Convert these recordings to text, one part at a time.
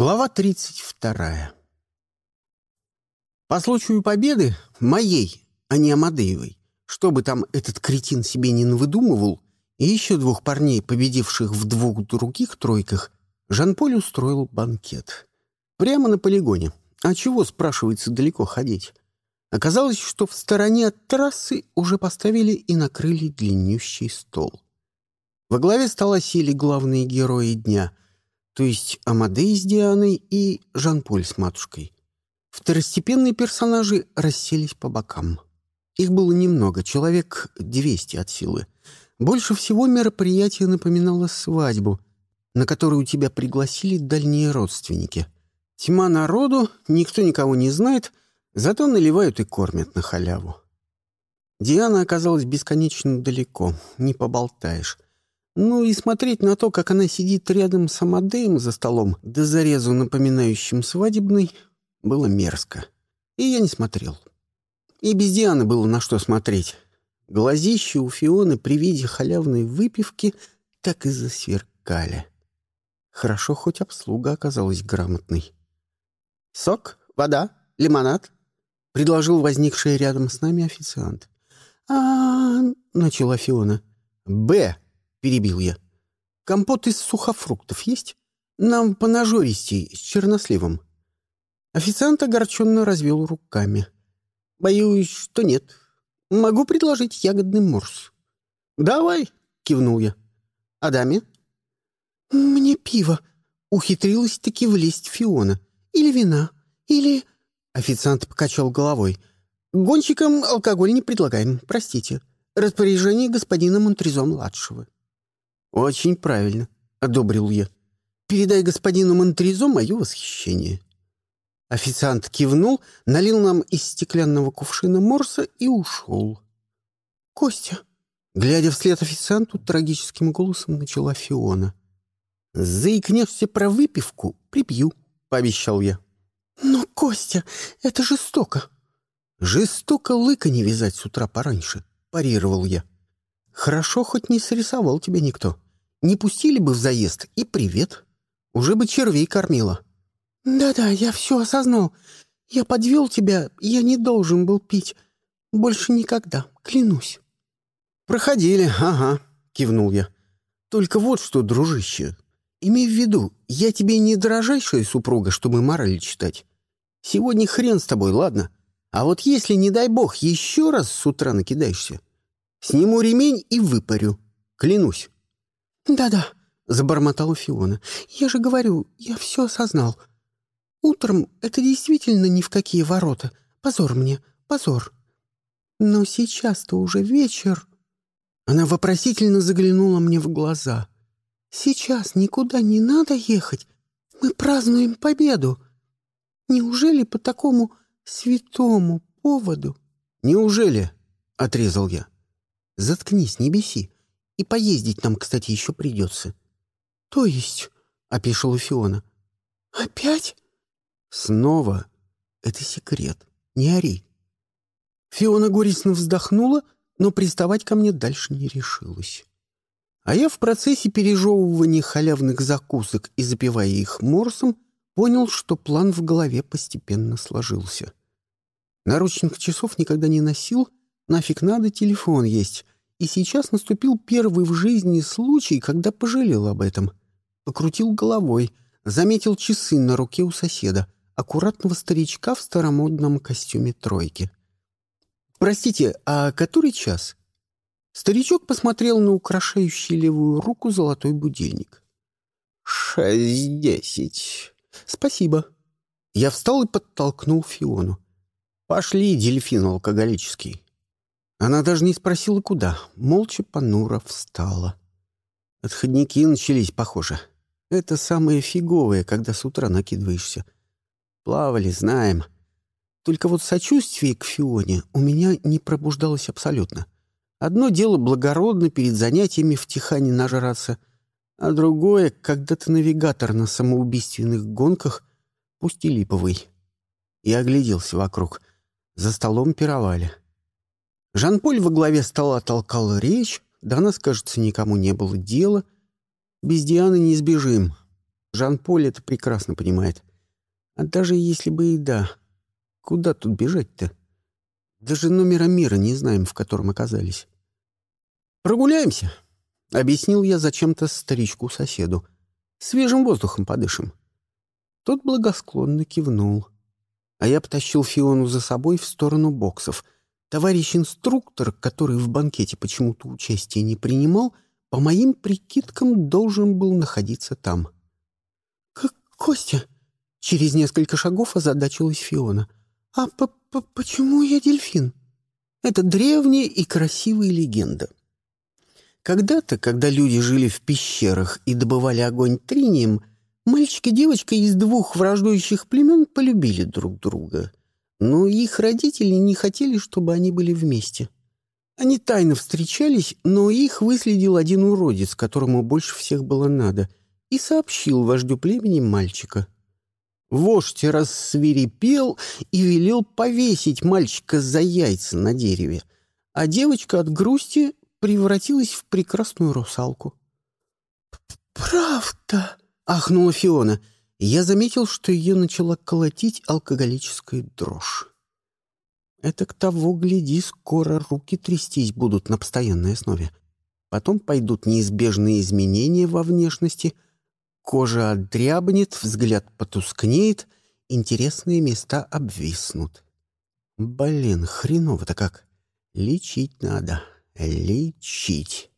Глава 32. По случаю победы, моей, а не Амадеевой, чтобы там этот кретин себе не навыдумывал, и еще двух парней, победивших в двух других тройках, Жан-Поль устроил банкет. Прямо на полигоне. А чего, спрашивается, далеко ходить? Оказалось, что в стороне от трассы уже поставили и накрыли длиннющий стол. Во главе стола сели главные герои дня, то есть Амадей с Дианой и Жан-Поль с матушкой. Второстепенные персонажи расселись по бокам. Их было немного, человек 200 от силы. Больше всего мероприятие напоминало свадьбу, на которую тебя пригласили дальние родственники. Тьма народу, никто никого не знает, зато наливают и кормят на халяву. Диана оказалась бесконечно далеко, не поболтаешь. Ну и смотреть на то, как она сидит рядом с Амадеем за столом, до зарезу напоминающим свадебный, было мерзко. И я не смотрел. И без Дианы было на что смотреть. Глазища у Фионы при виде халявной выпивки так и засверкали. Хорошо, хоть обслуга оказалась грамотной. «Сок? Вода? Лимонад?» — предложил возникший рядом с нами официант. а начала Фиона. «Б!» — перебил я. «Компот из сухофруктов есть? Нам по нажористей, с черносливом». Официант огорченно развел руками. «Боюсь, что нет. Могу предложить ягодный морс». «Давай», — кивнул я. «А даме?» «Мне пиво», — ухитрилась-таки влезть Фиона. «Или вина, или...» Официант покачал головой. «Гонщикам алкоголь не предлагаем, простите. Распоряжение господина Монтризо-младшего». «Очень правильно», — одобрил я. «Передай господину Монтризо мое восхищение». Официант кивнул, налил нам из стеклянного кувшина морса и ушел. «Костя!» Глядя вслед официанту, трагическим голосом начала Фиона. «Заикнешься про выпивку — прибью», — пообещал я. «Но, Костя, это жестоко». «Жестоко лыка не вязать с утра пораньше», — парировал я. «Хорошо, хоть не срисовал тебя никто. Не пустили бы в заезд, и привет. Уже бы червей кормила». «Да-да, я все осознал. Я подвел тебя, я не должен был пить. Больше никогда, клянусь». «Проходили, ага», — кивнул я. «Только вот что, дружище, имей в виду, я тебе не дорожайшая супруга, чтобы мораль читать. Сегодня хрен с тобой, ладно? А вот если, не дай бог, еще раз с утра накидаешься, сниму ремень и выпарю. Клянусь». «Да-да», — забормотала Фиона. «Я же говорю, я все осознал. Утром это действительно ни в какие ворота. Позор мне, позор. Но сейчас-то уже вечер. Она вопросительно заглянула мне в глаза. Сейчас никуда не надо ехать. Мы празднуем победу. Неужели по такому святому поводу? Неужели? Отрезал я. Заткнись, не беси. И поездить нам, кстати, еще придется. То есть, — опешила Фиона. Опять? Снова? Это секрет. Не ори. Фиона горестно вздохнула, но приставать ко мне дальше не решилась. А я в процессе пережевывания халявных закусок и запивая их морсом, понял, что план в голове постепенно сложился. Наручных часов никогда не носил, нафиг надо, телефон есть. И сейчас наступил первый в жизни случай, когда пожалел об этом. Покрутил головой, заметил часы на руке у соседа — аккуратного старичка в старомодном костюме тройки. «Простите, а который час?» Старичок посмотрел на украшающий левую руку золотой будильник. «Шесть десять». «Спасибо». Я встал и подтолкнул Фиону. «Пошли, дельфин алкоголический». Она даже не спросила, куда. Молча понуро встала. Отходники начались, похоже. Это самое фиговое, когда с утра накидываешься — Плавали, знаем. Только вот сочувствие к Фионе у меня не пробуждалось абсолютно. Одно дело благородно перед занятиями в Тихане нажраться, а другое, когда ты навигатор на самоубийственных гонках, пусть и липовый. Я огляделся вокруг. За столом пировали. Жан-Поль во главе стола толкал речь, до нас, кажется, никому не было дела. Без Дианы не сбежим. Жан-Поль это прекрасно понимает. А даже если бы и да, куда тут бежать-то? Даже номера мира не знаем, в котором оказались. «Прогуляемся», — объяснил я зачем-то старичку-соседу. «Свежим воздухом подышим». Тот благосклонно кивнул. А я потащил Фиону за собой в сторону боксов. Товарищ инструктор, который в банкете почему-то участия не принимал, по моим прикидкам должен был находиться там. «Как Костя?» Через несколько шагов озадачилась Фиона. «А по -по почему я дельфин?» Это древняя и красивая легенда. Когда-то, когда люди жили в пещерах и добывали огонь тринием, мальчик и девочка из двух враждующих племен полюбили друг друга. Но их родители не хотели, чтобы они были вместе. Они тайно встречались, но их выследил один уродец, которому больше всех было надо, и сообщил вождю племени мальчика — Вождь рассвирепел и велел повесить мальчика за яйца на дереве, а девочка от грусти превратилась в прекрасную русалку. «Правда?» — ахнула Фиона. Я заметил, что ее начала колотить алкоголическая дрожь. Это к того, гляди, скоро руки трястись будут на постоянной основе. Потом пойдут неизбежные изменения во внешности — Кожа отдрябнет, взгляд потускнеет, интересные места обвиснут. Блин, хреново-то как. Лечить надо. Лечить.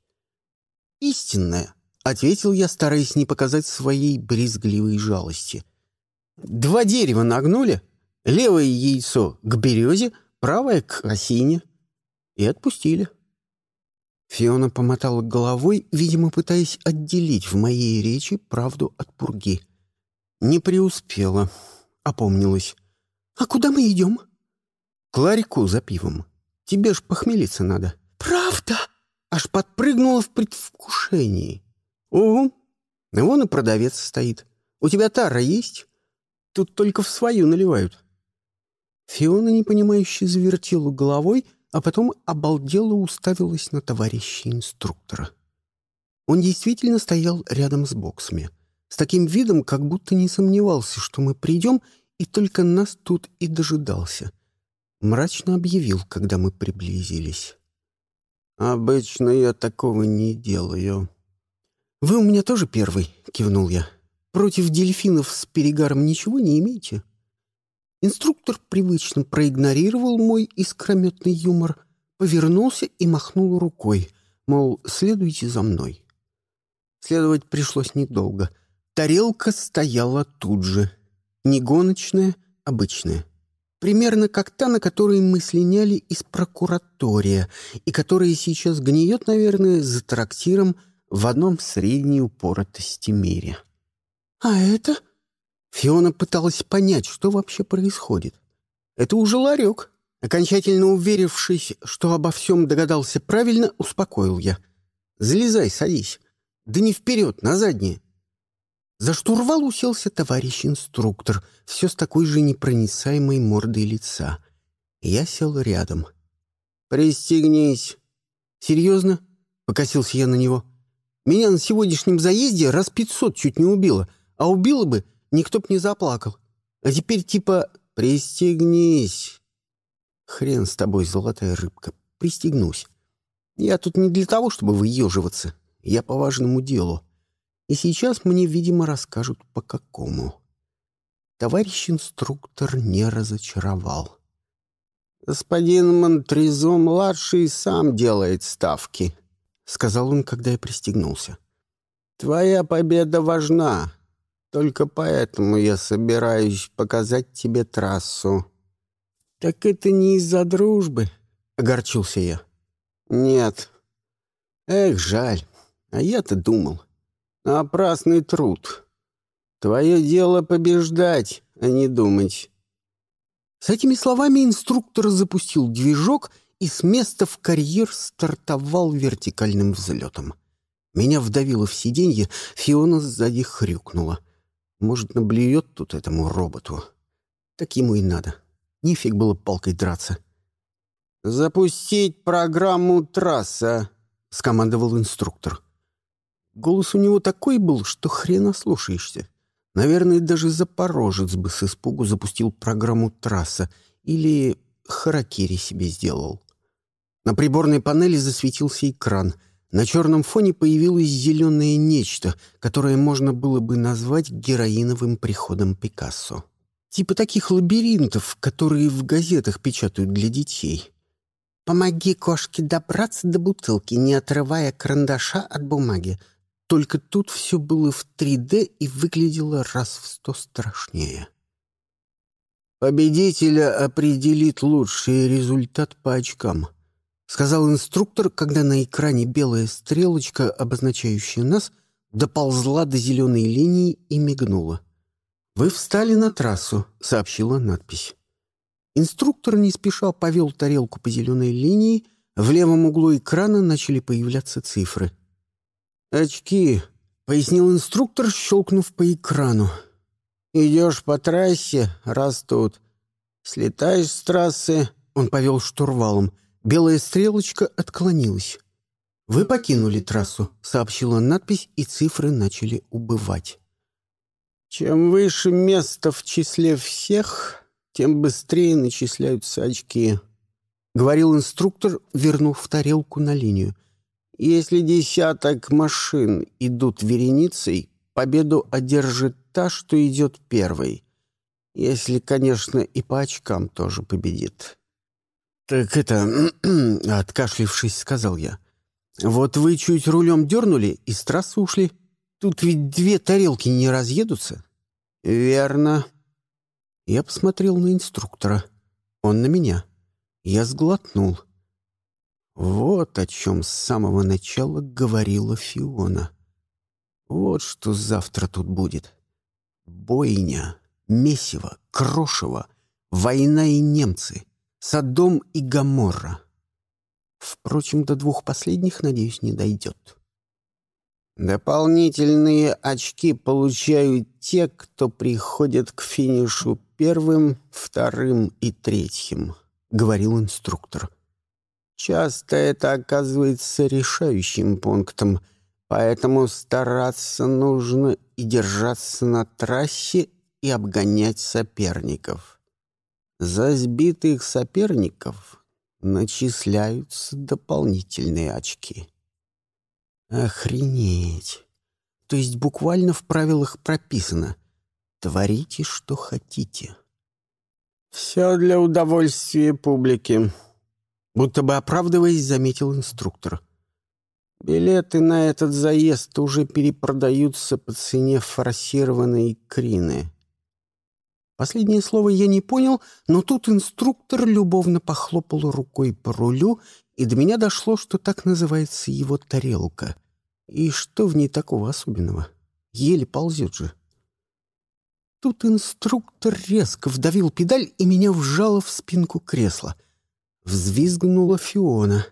Истинное, — ответил я, стараясь не показать своей брезгливой жалости. Два дерева нагнули, левое яйцо к березе, правое к осине. И отпустили. Фиона помотала головой, видимо, пытаясь отделить в моей речи правду от пурги. Не преуспела, опомнилась. «А куда мы идем?» «К ларьку за пивом. Тебе ж похмелиться надо». «Правда?» Аж подпрыгнула в предвкушении. «Угу. Вон и продавец стоит. У тебя тара есть? Тут только в свою наливают». Фиона, непонимающе, завертела головой — а потом обалдело уставилась на товарища инструктора. Он действительно стоял рядом с боксами, с таким видом, как будто не сомневался, что мы придем, и только нас тут и дожидался. Мрачно объявил, когда мы приблизились. «Обычно я такого не делаю». «Вы у меня тоже первый», — кивнул я. «Против дельфинов с перегаром ничего не имеете?» Инструктор привычно проигнорировал мой искрометный юмор, повернулся и махнул рукой, мол, следуйте за мной. Следовать пришлось недолго. Тарелка стояла тут же. Не гоночная, обычная. Примерно как та, на которой мы слиняли из прокуратория, и которая сейчас гниет, наверное, за трактиром в одном средней упоротости мире. «А это?» Фиона пыталась понять, что вообще происходит. Это уже ларек. Окончательно уверившись, что обо всем догадался правильно, успокоил я. «Залезай, садись. Да не вперед, на заднее». За штурвал уселся товарищ инструктор, все с такой же непроницаемой мордой лица. Я сел рядом. «Пристегнись». «Серьезно?» — покосился я на него. «Меня на сегодняшнем заезде раз пятьсот чуть не убило, а убило бы, никто б не заплакал. А теперь типа «пристегнись». Хрен с тобой, золотая рыбка, пристегнусь. Я тут не для того, чтобы выеживаться. Я по важному делу. И сейчас мне, видимо, расскажут, по какому. Товарищ инструктор не разочаровал. «Господин Монтризо-младший сам делает ставки», — сказал он, когда я пристегнулся. «Твоя победа важна. Только поэтому я собираюсь показать тебе трассу». «Так это не из-за дружбы?» — огорчился я. «Нет. Эх, жаль. А я-то думал. Напрасный труд. Твое дело побеждать, а не думать». С этими словами инструктор запустил движок и с места в карьер стартовал вертикальным взлетом. Меня вдавило в сиденье, Фиона сзади хрюкнула — может, наблюет тут этому роботу. Так ему и надо. Нифиг было палкой драться. «Запустить программу «Трасса», — скомандовал инструктор. Голос у него такой был, что хрена слушаешься. Наверное, даже Запорожец бы с испугу запустил программу «Трасса» или «Харакири» себе сделал. На приборной панели засветился экран. На черном фоне появилось зеленое нечто, которое можно было бы назвать героиновым приходом Пикассо. Типа таких лабиринтов, которые в газетах печатают для детей. «Помоги кошке добраться до бутылки, не отрывая карандаша от бумаги», только тут все было в 3D и выглядело раз в сто страшнее. «Победителя определит лучший результат по очкам», — сказал инструктор, когда на экране белая стрелочка, обозначающая нас, доползла до зеленой линии и мигнула. «Вы встали на трассу», — сообщила надпись. Инструктор не спеша повел тарелку по зеленой линии, в левом углу экрана начали появляться цифры — «Очки», — пояснил инструктор, щелкнув по экрану. «Идешь по трассе, растут. Слетаешь с трассы...» Он повел штурвалом. Белая стрелочка отклонилась. «Вы покинули трассу», — сообщила надпись, и цифры начали убывать. «Чем выше место в числе всех, тем быстрее начисляются очки», — говорил инструктор, вернув тарелку на линию. Если десяток машин идут вереницей, победу одержит та, что идет первой. Если, конечно, и по очкам тоже победит. «Так это...» — откашлившись, сказал я. «Вот вы чуть рулем дернули и с трассы ушли. Тут ведь две тарелки не разъедутся». «Верно». Я посмотрел на инструктора. Он на меня. Я сглотнул. Вот о чем с самого начала говорила Фиона. Вот что завтра тут будет. Бойня, месиво, крошево, война и немцы, Содом и Гоморра. Впрочем, до двух последних, надеюсь, не дойдет. Дополнительные очки получают те, кто приходит к финишу первым, вторым и третьим, — говорил инструктор. — Часто это оказывается решающим пунктом, поэтому стараться нужно и держаться на трассе и обгонять соперников. За сбитых соперников начисляются дополнительные очки. Охренеть! То есть буквально в правилах прописано «Творите, что хотите». «Все для удовольствия публики», Будто бы оправдываясь, заметил инструктор. «Билеты на этот заезд уже перепродаются по цене форсированной крины». Последнее слово я не понял, но тут инструктор любовно похлопал рукой по рулю, и до меня дошло, что так называется его тарелка. И что в ней такого особенного? Еле ползет же. Тут инструктор резко вдавил педаль и меня вжало в спинку кресла — Взвизгнула Фиона.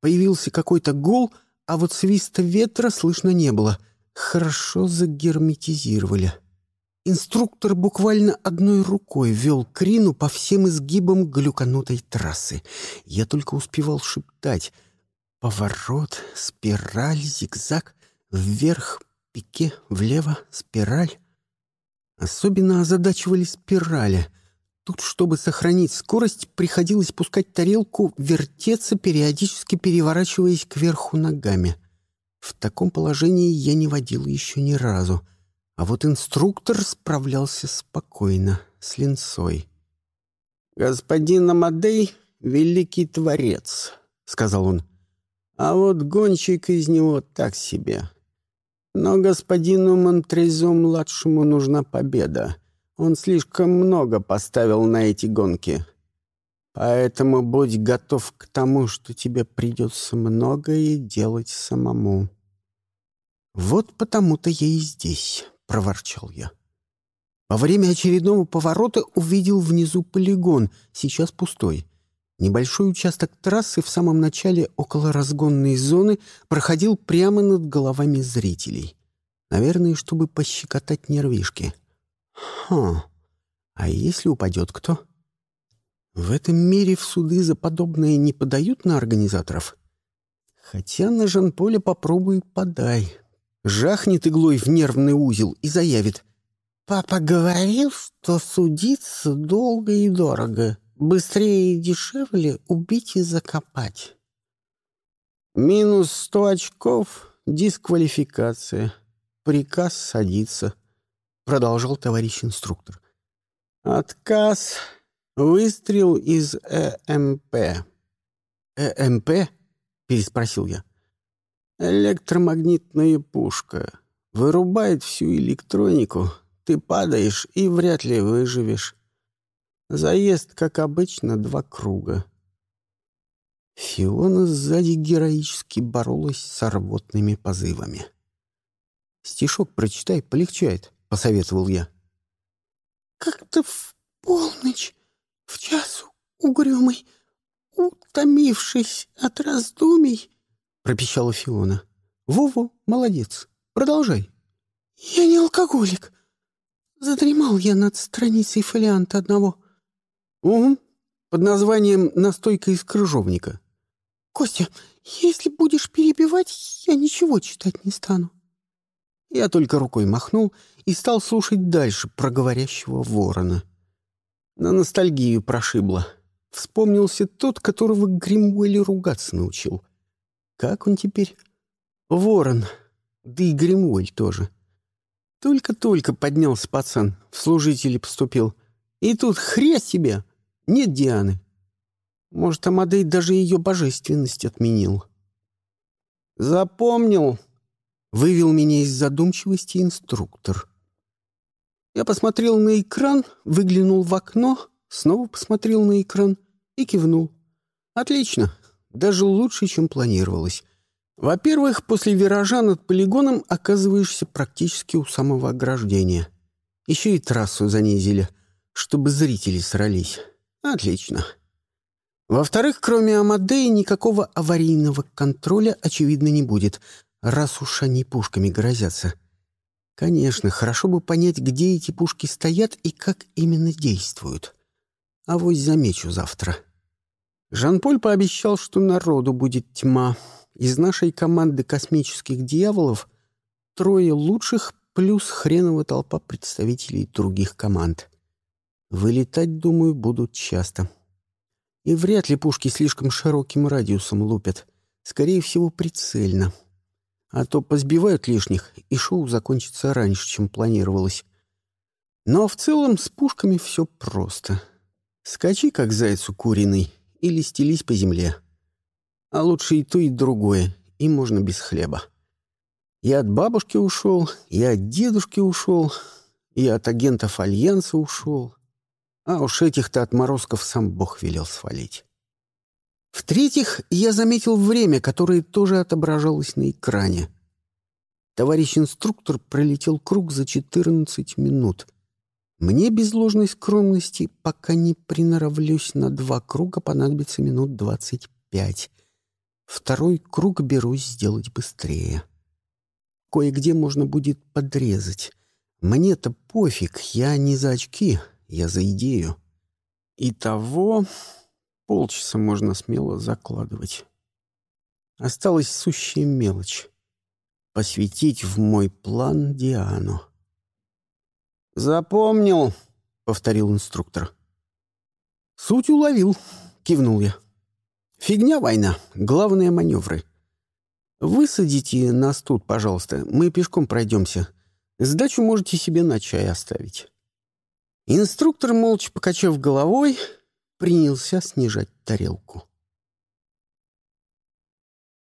Появился какой-то гул, а вот свиста ветра слышно не было. Хорошо загерметизировали. Инструктор буквально одной рукой вел Крину по всем изгибам глюканутой трассы. Я только успевал шептать. Поворот, спираль, зигзаг, вверх, пике, влево, спираль. Особенно озадачивали спирали — Тут, чтобы сохранить скорость, приходилось пускать тарелку вертеться, периодически переворачиваясь кверху ногами. В таком положении я не водил еще ни разу. А вот инструктор справлялся спокойно, с линцой. «Господин Амадей — великий творец», — сказал он. «А вот гонщик из него так себе. Но господину Монтрезо-младшему нужна победа. Он слишком много поставил на эти гонки. Поэтому будь готов к тому, что тебе придется многое делать самому». «Вот потому-то я и здесь», — проворчал я. Во время очередного поворота увидел внизу полигон, сейчас пустой. Небольшой участок трассы в самом начале около разгонной зоны проходил прямо над головами зрителей. Наверное, чтобы пощекотать нервишки. Ха, а если упадет кто? В этом мире в суды за подобное не подают на организаторов? Хотя на Жан-Поле попробуй подай. Жахнет иглой в нервный узел и заявит. Папа говорил, что судиться долго и дорого. Быстрее и дешевле убить и закопать. Минус сто очков, дисквалификация. Приказ садиться, — продолжал товарищ инструктор. Отказ. Выстрел из ЭМП. «ЭМП?» — переспросил я. «Электромагнитная пушка. Вырубает всю электронику, ты падаешь и вряд ли выживешь. Заезд, как обычно, два круга. Фиона сзади героически боролась с рвотными позывами. «Стишок прочитай, полегчает», — посоветовал я. «Как-то в полночь, в час угрюмый, утомившись от раздумий», — пропищала Фиона. «Во-во, молодец, продолжай». «Я не алкоголик. Задремал я над страницей фолианта одного. Угу, под названием «Настойка из крыжовника». Костя, если будешь перебивать, я ничего читать не стану. Я только рукой махнул и стал слушать дальше про говорящего ворона. На ностальгию прошибло. Вспомнился тот, которого Гримуэль ругаться научил. Как он теперь? Ворон. Да и Гримуэль тоже. — только-только поднялся пацан, в служители поступил. И тут хрен себе, нет Дианы. Может, Амадей даже ее божественность отменил. «Запомнил», — вывел меня из задумчивости инструктор. Я посмотрел на экран, выглянул в окно, снова посмотрел на экран и кивнул. «Отлично, даже лучше, чем планировалось. Во-первых, после виража над полигоном оказываешься практически у самого ограждения. Еще и трассу занизили, чтобы зрители срались. Отлично. Во-вторых, кроме Амадеи никакого аварийного контроля, очевидно, не будет, раз уж они пушками грозятся. Конечно, хорошо бы понять, где эти пушки стоят и как именно действуют. А вот замечу завтра. Жан-Поль пообещал, что народу будет тьма — из нашей команды космических дьяволов трое лучших плюс хреновая толпа представителей других команд. Вылетать, думаю, будут часто. И вряд ли пушки слишком широким радиусом лупят. Скорее всего, прицельно. А то позбивают лишних, и шоу закончится раньше, чем планировалось. Но в целом с пушками все просто. Скачи, как зайцу куриный, или стелись по земле. А лучше и то, и другое, и можно без хлеба. Я от бабушки ушел, я от дедушки ушел, я от агентов Альянса ушел. А уж этих-то отморозков сам Бог велел свалить. В-третьих, я заметил время, которое тоже отображалось на экране. Товарищ инструктор пролетел круг за 14 минут. Мне без ложной скромности, пока не приноровлюсь на два круга, понадобится минут двадцать пять. Второй круг берусь сделать быстрее. Кое-где можно будет подрезать. Мне-то пофиг, я не за очки, я за идею. Итого полчаса можно смело закладывать. Осталась сущая мелочь — посвятить в мой план Диану. «Запомнил», — повторил инструктор. «Суть уловил», — кивнул я. Фигня война. Главное — маневры. Высадите нас тут, пожалуйста. Мы пешком пройдемся. Сдачу можете себе на чай оставить. Инструктор, молча покачав головой, принялся снижать тарелку.